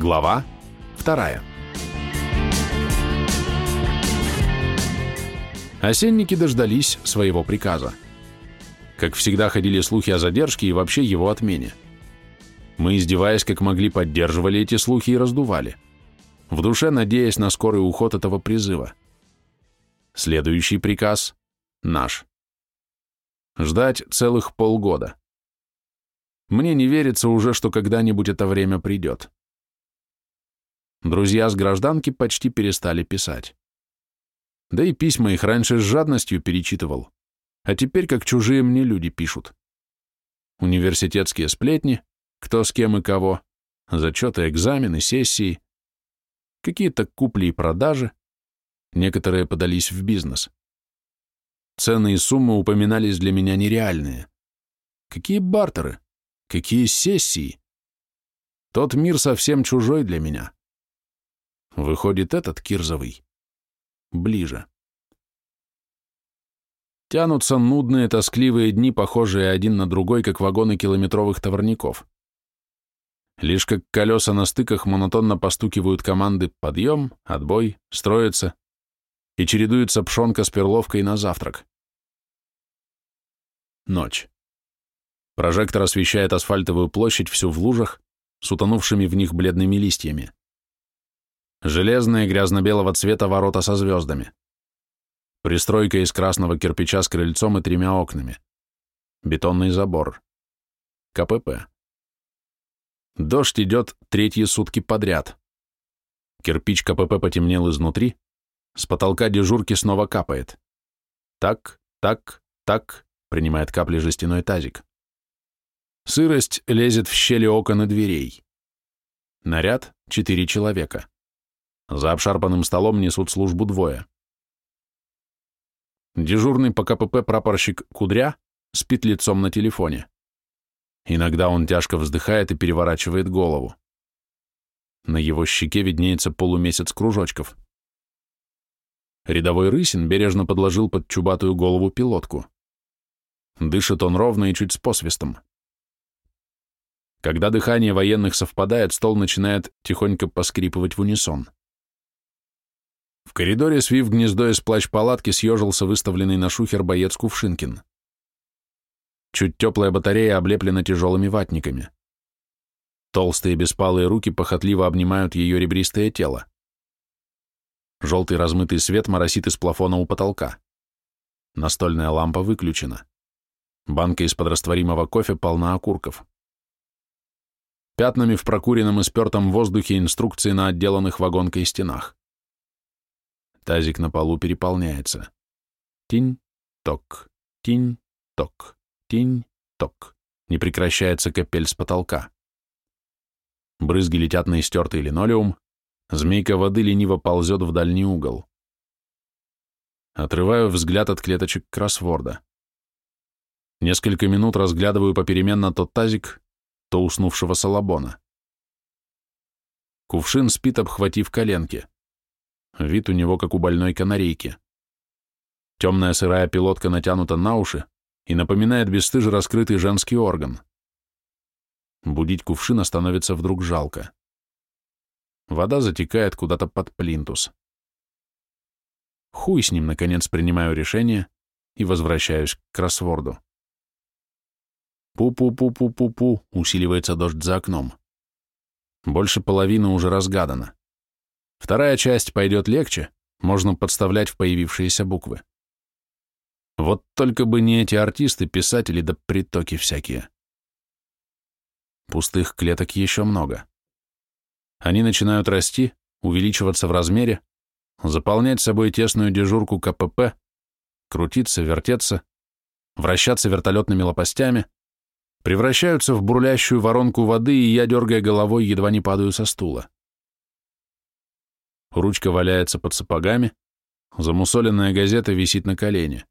Глава вторая. Осенники дождались своего приказа. Как всегда ходили слухи о задержке и вообще его отмене. Мы, издеваясь как могли, поддерживали эти слухи и раздували, в душе надеясь на скорый уход этого призыва. Следующий приказ – наш. Ждать целых полгода. Мне не верится уже, что когда-нибудь это время придет. Друзья с гражданки почти перестали писать. Да и письма их раньше с жадностью перечитывал, а теперь как чужие мне люди пишут. Университетские сплетни, кто с кем и кого, зачеты, экзамены, сессии, какие-то купли и продажи, некоторые подались в бизнес. Цены и суммы упоминались для меня нереальные. Какие бартеры? Какие сессии? Тот мир совсем чужой для меня. Выходит, этот Кирзовый ближе. Тянутся нудные, тоскливые дни, похожие один на другой, как вагоны километровых товарников. Лишь как колеса на стыках монотонно постукивают команды «подъем», «отбой», «строится» и чередуется пшонка с перловкой на завтрак. Ночь. Прожектор освещает асфальтовую площадь всю в лужах, с утонувшими в них бледными листьями. Железные грязно-белого цвета ворота со звездами. Пристройка из красного кирпича с крыльцом и тремя окнами. Бетонный забор. КПП. Дождь идет третьи сутки подряд. Кирпич КПП потемнел изнутри, с потолка дежурки снова капает. Так, так, так, принимает капли жестяной тазик. Сырость лезет в щели окон и дверей. Наряд — четыре человека. За обшарпанным столом несут службу двое. Дежурный по КПП прапорщик Кудря спит лицом на телефоне. Иногда он тяжко вздыхает и переворачивает голову. На его щеке виднеется полумесяц кружочков. Рядовой Рысин бережно подложил под чубатую голову пилотку. Дышит он ровно и чуть с посвистом. Когда дыхание военных совпадает, стол начинает тихонько поскрипывать в унисон. В коридоре, свив гнездо из плащ-палатки, съежился выставленный на шухер боец Кувшинкин. Чуть теплая батарея облеплена тяжелыми ватниками. Толстые беспалые руки похотливо обнимают ее ребристое тело. Желтый размытый свет моросит из плафона у потолка. Настольная лампа выключена. Банка из-под растворимого кофе полна окурков. Пятнами в прокуренном и спертом воздухе инструкции на отделанных вагонкой стенах. Тазик на полу переполняется. Тинь-ток, тинь-ток, тинь-ток. Не прекращается капель с потолка. Брызги летят на истертый линолеум, змейка воды лениво ползет в дальний угол. Отрываю взгляд от клеточек кроссворда. Несколько минут разглядываю попеременно то тазик, то уснувшего салабона. Кувшин спит, обхватив коленки. Вид у него, как у больной канарейки. Темная сырая пилотка натянута на уши и напоминает бесстыже раскрытый женский орган. Будить кувшина становится вдруг жалко. Вода затекает куда-то под плинтус. Хуй с ним, наконец, принимаю решение и возвращаюсь к кроссворду. Пу-пу-пу-пу-пу-пу, усиливается дождь за окном. Больше половины уже разгадано. Вторая часть пойдет легче, можно подставлять в появившиеся буквы. Вот только бы не эти артисты, писатели да притоки всякие. Пустых клеток еще много. Они начинают расти, увеличиваться в размере, заполнять собой тесную дежурку КПП, крутиться, вертеться, вращаться вертолетными лопастями, превращаются в бурлящую воронку воды, и я, дергая головой, едва не падаю со стула. Ручка валяется под сапогами, замусоленная газета висит на колене.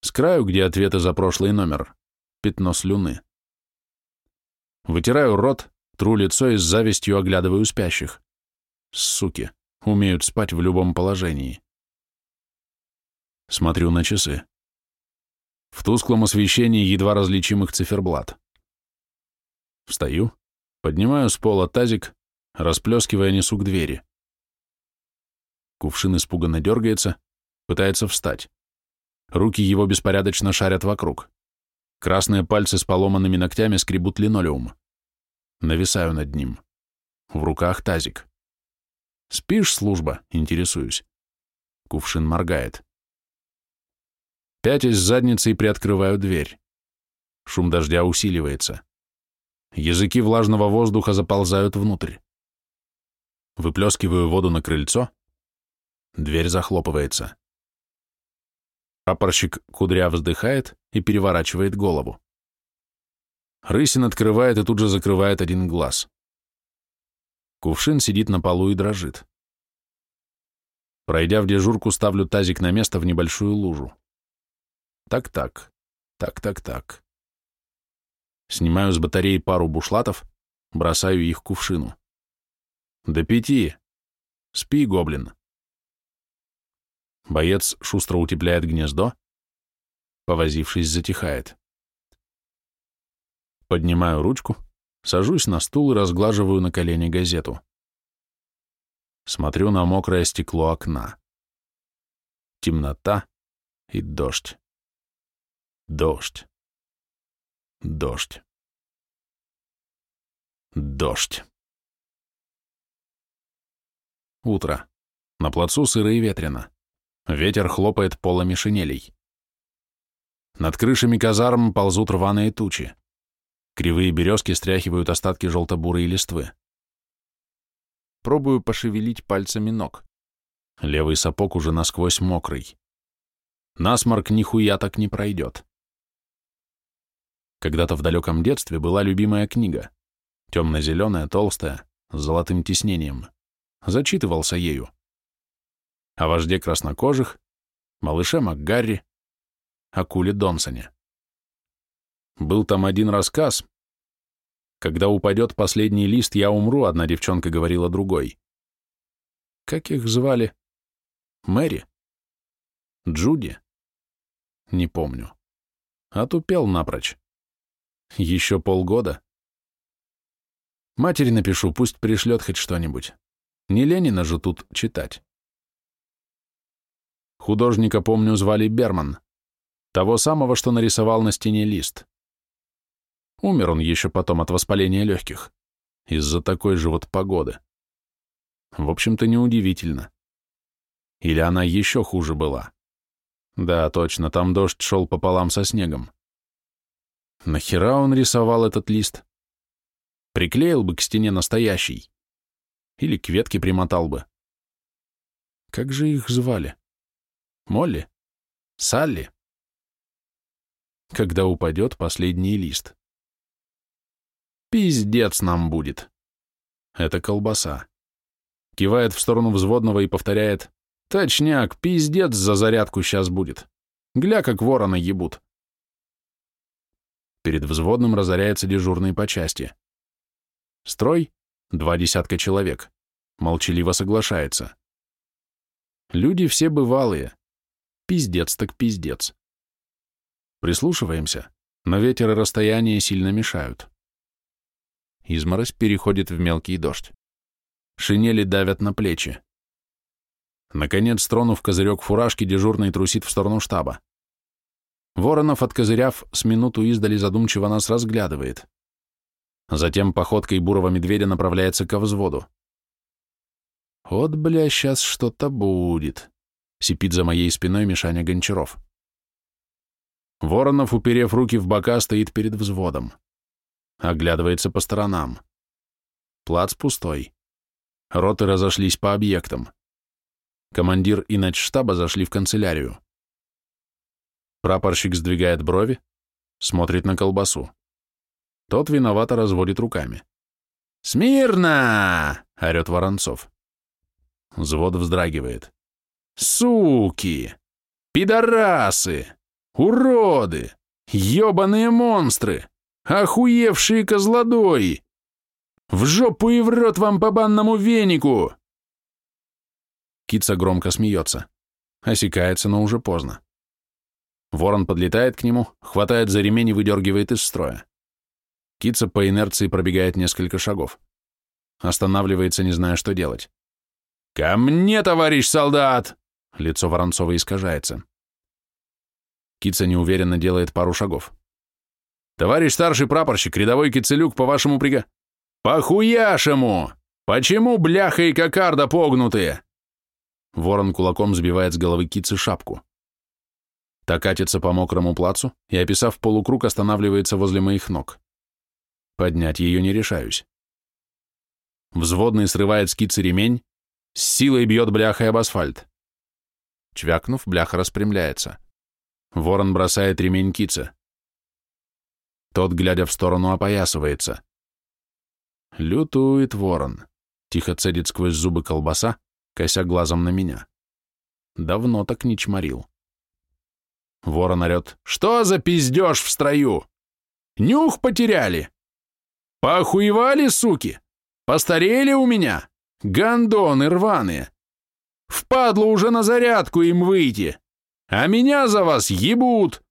С краю, где ответы за прошлый номер, пятно слюны. Вытираю рот, тру лицо и с завистью оглядываю спящих. Суки, умеют спать в любом положении. Смотрю на часы. В тусклом освещении едва различимых циферблат. Встаю, поднимаю с пола тазик, Расплескивая, несу к двери. Кувшин испуганно дергается, пытается встать. Руки его беспорядочно шарят вокруг. Красные пальцы с поломанными ногтями скребут линолеум. Нависаю над ним. В руках тазик. «Спишь, служба?» — интересуюсь. Кувшин моргает. Пятясь задницей приоткрываю дверь. Шум дождя усиливается. Языки влажного воздуха заползают внутрь. Выплескиваю воду на крыльцо. Дверь захлопывается. Прапорщик кудря вздыхает и переворачивает голову. Рысин открывает и тут же закрывает один глаз. Кувшин сидит на полу и дрожит. Пройдя в дежурку, ставлю тазик на место в небольшую лужу. Так-так, так-так-так. Снимаю с батареи пару бушлатов, бросаю их кувшину. До пяти. Спи, гоблин. Боец шустро утепляет гнездо, повозившись, затихает. Поднимаю ручку, сажусь на стул и разглаживаю на колени газету. Смотрю на мокрое стекло окна. Темнота и дождь. Дождь. Дождь. Дождь. Утро. На плацу сыро и ветрено. Ветер хлопает полами шинелей. Над крышами казарм ползут рваные тучи. Кривые березки стряхивают остатки желто-бурой листвы. Пробую пошевелить пальцами ног. Левый сапог уже насквозь мокрый. Насморк нихуя так не пройдет. Когда-то в далеком детстве была любимая книга. Темно-зеленая, толстая, с золотым тиснением. Зачитывался ею о вожде краснокожих, малыше МакГарри, акуле Донсоне. Был там один рассказ. Когда упадет последний лист, я умру, одна девчонка говорила другой. Как их звали? Мэри? Джуди? Не помню. Отупел напрочь. Еще полгода. Матери напишу, пусть пришлет хоть что-нибудь. Не Ленина же тут читать. Художника, помню, звали Берман. Того самого, что нарисовал на стене лист. Умер он еще потом от воспаления легких. Из-за такой же вот погоды. В общем-то, неудивительно. Или она еще хуже была. Да, точно, там дождь шел пополам со снегом. Нахера он рисовал этот лист? Приклеил бы к стене настоящий. Или к ветке примотал бы. Как же их звали? Молли? Салли? Когда упадет последний лист. Пиздец нам будет. Это колбаса. Кивает в сторону взводного и повторяет. Точняк, пиздец за зарядку сейчас будет. Гля, как ворона ебут. Перед взводным разоряется дежурный по части. Строй — два десятка человек. Молчаливо соглашается. Люди все бывалые. Пиздец так пиздец. Прислушиваемся, но ветер и расстояние сильно мешают. Изморозь переходит в мелкий дождь. Шинели давят на плечи. Наконец, тронув козырек фуражки, дежурный трусит в сторону штаба. Воронов, откозыряв, с минуту издали задумчиво нас разглядывает. Затем походкой бурого медведя направляется ко взводу. Вот, бля, сейчас что-то будет сипит за моей спиной Мишаня Гончаров. Воронов, уперев руки в бока, стоит перед взводом. Оглядывается по сторонам. Плац пустой. Роты разошлись по объектам. Командир и начштаба зашли в канцелярию. Прапорщик сдвигает брови, смотрит на колбасу. Тот виновато разводит руками. «Смирно!» — орет Воронцов. Взвод вздрагивает. Суки! Пидорасы! Уроды! Ёбаные монстры! Охуевшие козлодои! В жопу и в рот вам по банному венику!» Кица громко смеется. Осекается, но уже поздно. Ворон подлетает к нему, хватает за ремень и выдергивает из строя. Кица по инерции пробегает несколько шагов. останавливается, не зная, что делать. «Ко мне, товарищ солдат!» Лицо Воронцова искажается. Кица неуверенно делает пару шагов. «Товарищ старший прапорщик, рядовой Кицелюк, по вашему прига...» «По-хуяшему! Почему бляха и кокарда погнутые?» Ворон кулаком сбивает с головы Кицы шапку. Та катится по мокрому плацу и, описав полукруг, останавливается возле моих ног. Поднять ее не решаюсь. Взводный срывает с Кицы ремень, с силой бьет бляхой об асфальт. Чвякнув, бляха распрямляется. Ворон бросает ремень Кице. Тот, глядя в сторону, опоясывается. Лютует ворон. Тихо цедит сквозь зубы колбаса, кося глазом на меня. Давно так не чморил. Ворон орет. «Что за пиздеж в строю? Нюх потеряли? Поохуевали, суки? Постарели у меня? Гондоны рваные! Впадло уже на зарядку им выйти, а меня за вас ебут!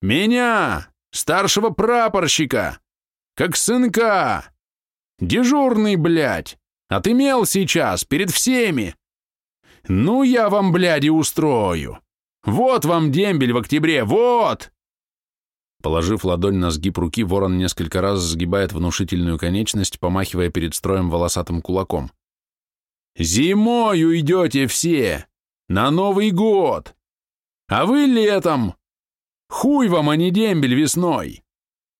Меня, старшего прапорщика, как сынка! Дежурный, блядь! Отымел сейчас, перед всеми! Ну, я вам, бляди, устрою! Вот вам дембель в октябре, вот!» Положив ладонь на сгиб руки, ворон несколько раз сгибает внушительную конечность, помахивая перед строем волосатым кулаком. «Зимой уйдете все! На Новый год! А вы летом! Хуй вам, а не дембель весной!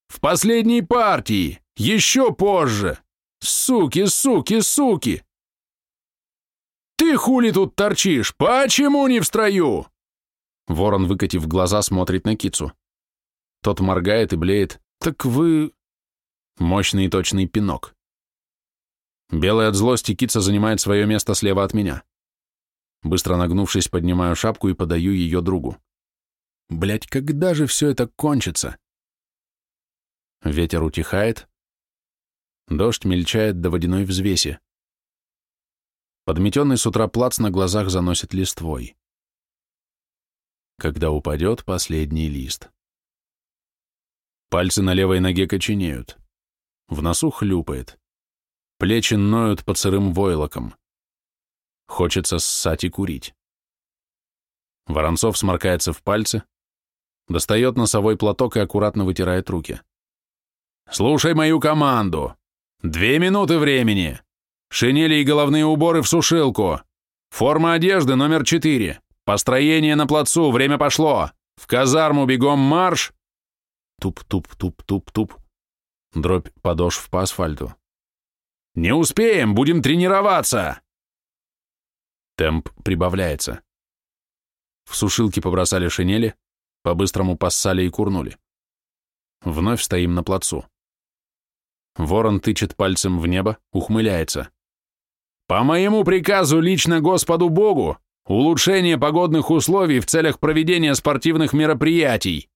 В последней партии! Еще позже! Суки, суки, суки! Ты хули тут торчишь? Почему не в строю? Ворон, выкатив глаза, смотрит на кицу. Тот моргает и блеет. Так вы... Мощный и точный пинок. Белый от злости кица занимает свое место слева от меня. Быстро нагнувшись, поднимаю шапку и подаю ее другу. Блять, когда же все это кончится? Ветер утихает, Дождь мельчает до водяной взвеси. Подметенный с утра плац на глазах заносит листвой. Когда упадет последний лист. Пальцы на левой ноге коченеют. В носу хлюпает. Плечи ноют под сырым войлоком. Хочется ссать и курить. Воронцов сморкается в пальцы, достает носовой платок и аккуратно вытирает руки. «Слушай мою команду! Две минуты времени. Шинели и головные уборы в сушилку. Форма одежды номер четыре. Построение на плацу, время пошло. В казарму бегом марш. Туп-туп-туп-туп-туп. Дробь подошв по асфальту. Не успеем, будем тренироваться. Темп прибавляется. В сушилке побросали шинели, по-быстрому поссали и курнули. Вновь стоим на плацу. Ворон тычет пальцем в небо, ухмыляется. «По моему приказу лично Господу Богу улучшение погодных условий в целях проведения спортивных мероприятий.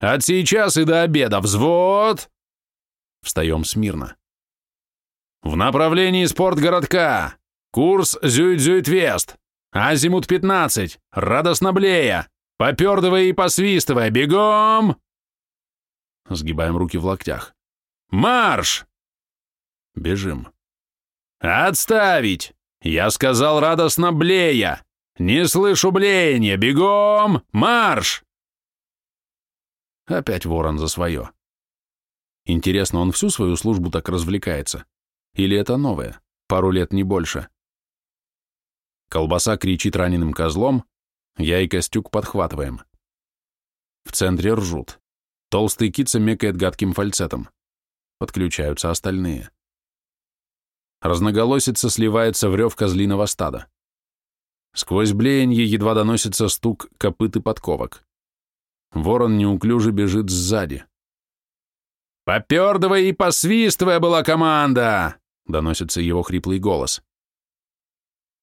От сейчас и до обеда взвод!» Встаем смирно. «В направлении спортгородка! Курс Зюит-Зюит-Вест! Азимут 15! Радостно блея! Попердывая и посвистывая! Бегом!» Сгибаем руки в локтях. «Марш!» Бежим. «Отставить! Я сказал радостно блея! Не слышу блеяния! Бегом! Марш!» Опять ворон за свое. Интересно, он всю свою службу так развлекается? Или это новое? Пару лет, не больше. Колбаса кричит раненым козлом, я и Костюк подхватываем. В центре ржут. Толстый кица мекает гадким фальцетом. Подключаются остальные. Разноголосица сливается в рев козлиного стада. Сквозь блеяние едва доносится стук копыт и подковок. Ворон неуклюже бежит сзади. «Попердывая и посвистывая была команда!» — доносится его хриплый голос.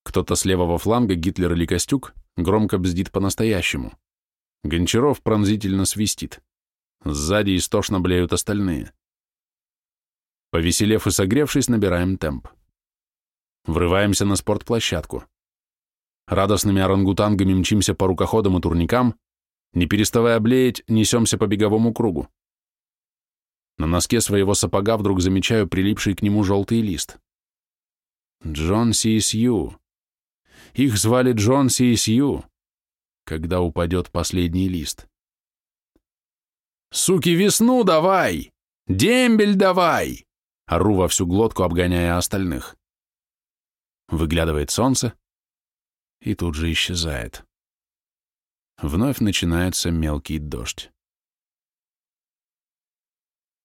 Кто-то с левого фланга, Гитлер или Костюк, громко бздит по-настоящему. Гончаров пронзительно свистит. Сзади истошно блеют остальные. Повеселев и согревшись, набираем темп. Врываемся на спортплощадку. Радостными орангутангами мчимся по рукоходам и турникам, не переставая блеять, несемся по беговому кругу. На носке своего сапога вдруг замечаю прилипший к нему желтый лист. Джон Си Сью. Их звали Джон Си Сью, когда упадет последний лист. «Суки, весну давай! Дембель давай!» Ору во всю глотку, обгоняя остальных. Выглядывает солнце и тут же исчезает. Вновь начинается мелкий дождь.